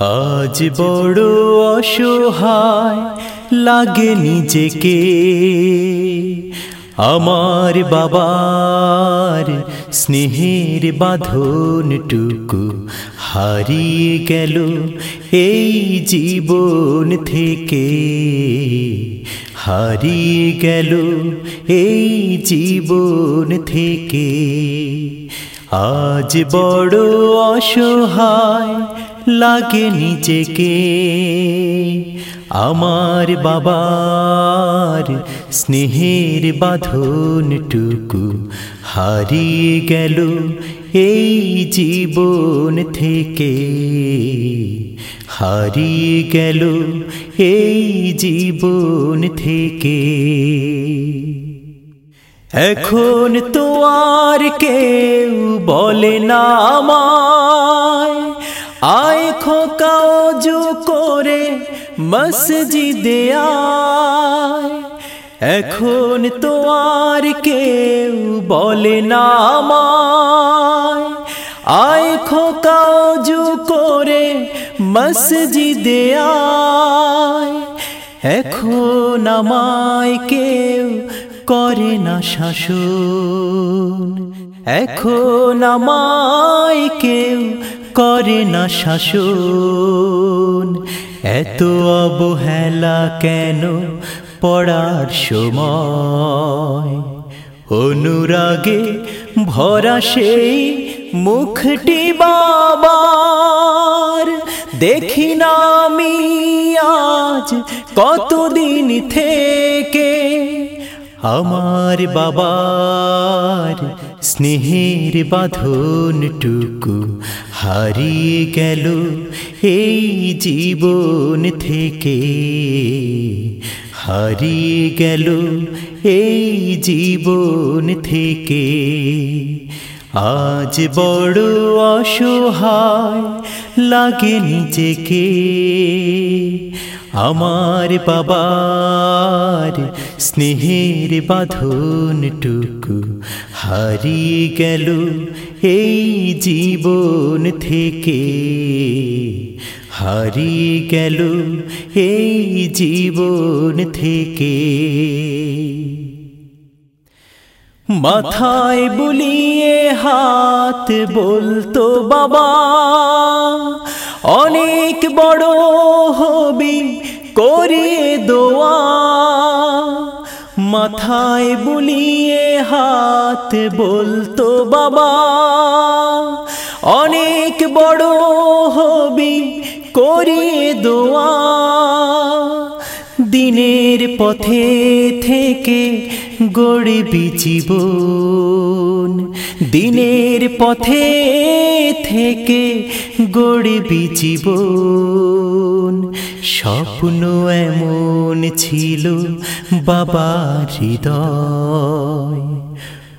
আজ বড় অসহায় লাগে নিজেকে। আমার বাবার স্নেহের বাঁধনটুকু হারিয়ে গেল এই জীবন থেকে। হারিয়ে গেল এই জীবন থেকে। আজ বড় অসহায় লাগে নিজেকে। আমার বাবার স্নেহের বাঁধনটুকু হারিয়ে গেল এই জীবন থেকে। হারিয়ে গেল এই জীবন থেকে। এখন তো আর কেউ বলে না আমায় আয় খোকাও জো করে মসজিদে আয় এখন তো আর কেউ বলে না আমায় আয় খোকাও জো করে মসজিদে আয় এখন আমায় কেউ করে না শাসন এখন আমায় কেউ করে না শাসন? এত অবহেলা কেন পড়ার সময়? অনুরাগে ভরা সেই মুখটি বাবার। দেখি না আমি আজ কতদিন থেকে আমার বাবার স্নেহের বাঁধনটুকু হারিয়ে গেল এই জীবন থেকে। হারিয়ে গেল এই জীবন থেকে। আজ বড় অসহায় লাগে নিজেকে। আমার বাবার স্নেহের বাঁধনটুকু হারিয়ে গেল এই জীবন থেকে। হারিয়ে গেল এই জীবন থেকে। মাথায় বুলিয়ে হাত বলতো বাবা, অনেক বড় করিয়ে দোয়া, মাথায় বুলিয়ে হাত বলতো বাবা। অনেক বড় হবি করিয়ে দোয়া, দিনের পথে থেকে গড়বি জীবন। দিনের পথে থেকে গড়বি জীবন। স্বপ্ন এমন ছিল বাবার হৃদয়।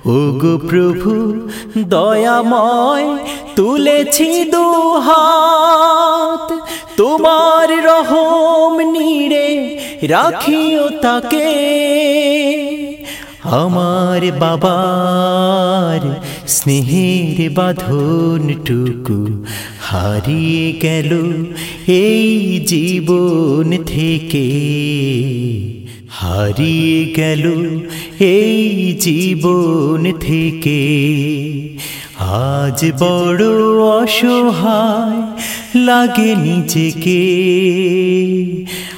ওগো প্রভু, দয়াময় তুলেছি দুহাত তোমার রহম নিড়ে রাখিও তাকে। আমার বাবার স্নেহের বাঁধনটুকু হারিয়ে গেল এই জীবন থেকে। হারিয়ে গেল এই জীবন থেকে। আজ বড় অসহায় লাগে নিজেকে।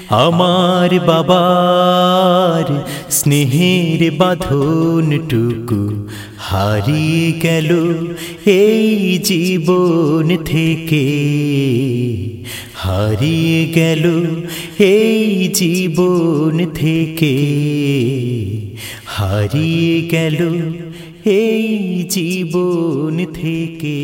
আমার বাবার স্নেহের বাঁধনটুকু হারিয়ে গেল এই জীবন থেকে। হারিয়ে গেল এই জীবন থেকে। হারিয়ে গেল এই জীবন থেকে।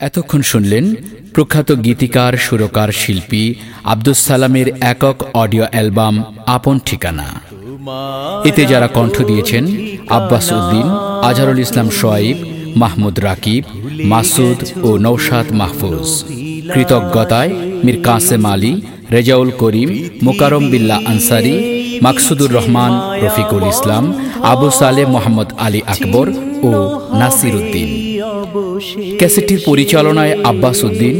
এতক্ষণ শুনলেন প্রখ্যাত গীতিকার, সুরকার, শিল্পী আব্দুস সালামের একক অডিও অ্যালবাম আপন ঠিকানা। এতে যারা কণ্ঠ দিয়েছেন আব্বাস উদ্দিন, আজহারুল ইসলাম সোয়াইব, মাহমুদ রাকিব, মাসুদ ও নৌশাদ মাহফুজ। কৃতজ্ঞতায় মীর কাসেম আলী, রেজাউল করিম মোকারম বিল্লা আনসারি মাকসুদুর রহমান, রফিকুল ইসলাম, আবু সালে মোহাম্মদ আলী আকবর ও নাসির উদ্দিন। ক্যাসেটটির পরিচালনায় আব্বাস উদ্দিন,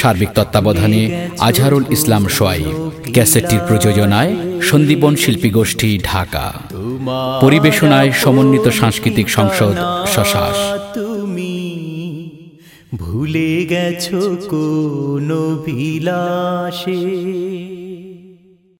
সার্বিক তত্ত্বাবধানে আজহারুল ইসলাম সোয়াইব ক্যাসেটটির প্রযোজনায় সন্দীপন শিল্পী গোষ্ঠী ঢাকা। পরিবেশনায় সমন্বিত সাংস্কৃতিক সংসদ শশাস তুমি ভুলে গেছো কোন বিলাসে